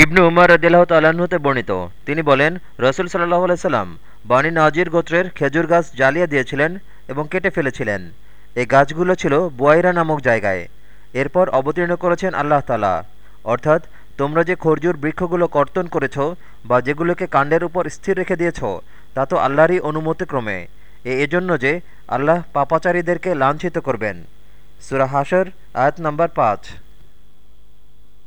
ইবনু উমর রদিল্লাহ তাল্লাহতে বর্ণিত। তিনি বলেন, রসুল সাল্লাহ আলাইসাল্লাম বানি নাজির গোত্রের খেজুর গাছ জ্বালিয়ে দিয়েছিলেন এবং কেটে ফেলেছিলেন। এই গাছগুলো ছিল বুয়াইরা নামক জায়গায়। এরপর অবতীর্ণ করেছেন আল্লাহ তালা অর্থাৎ, তোমরা যে খরজুর বৃক্ষগুলো কর্তন করেছ বা যেগুলোকে কাণ্ডের উপর স্থির রেখে দিয়েছ, তা তো আল্লাহরই অনুমতিক্রমে। এ এজন্য যে আল্লাহ পাপাচারীদেরকে লাঞ্ছিত করবেন। সুরা হাসর, আয়াত নম্বর পাঁচ।